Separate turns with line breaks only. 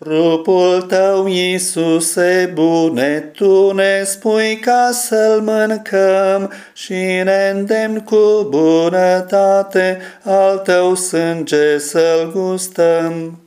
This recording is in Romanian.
Trupul tău, Iisuse bune, tu ne spui ca să-l mâncăm și ne îndemn cu bunătate al tău sânge să-l gustăm.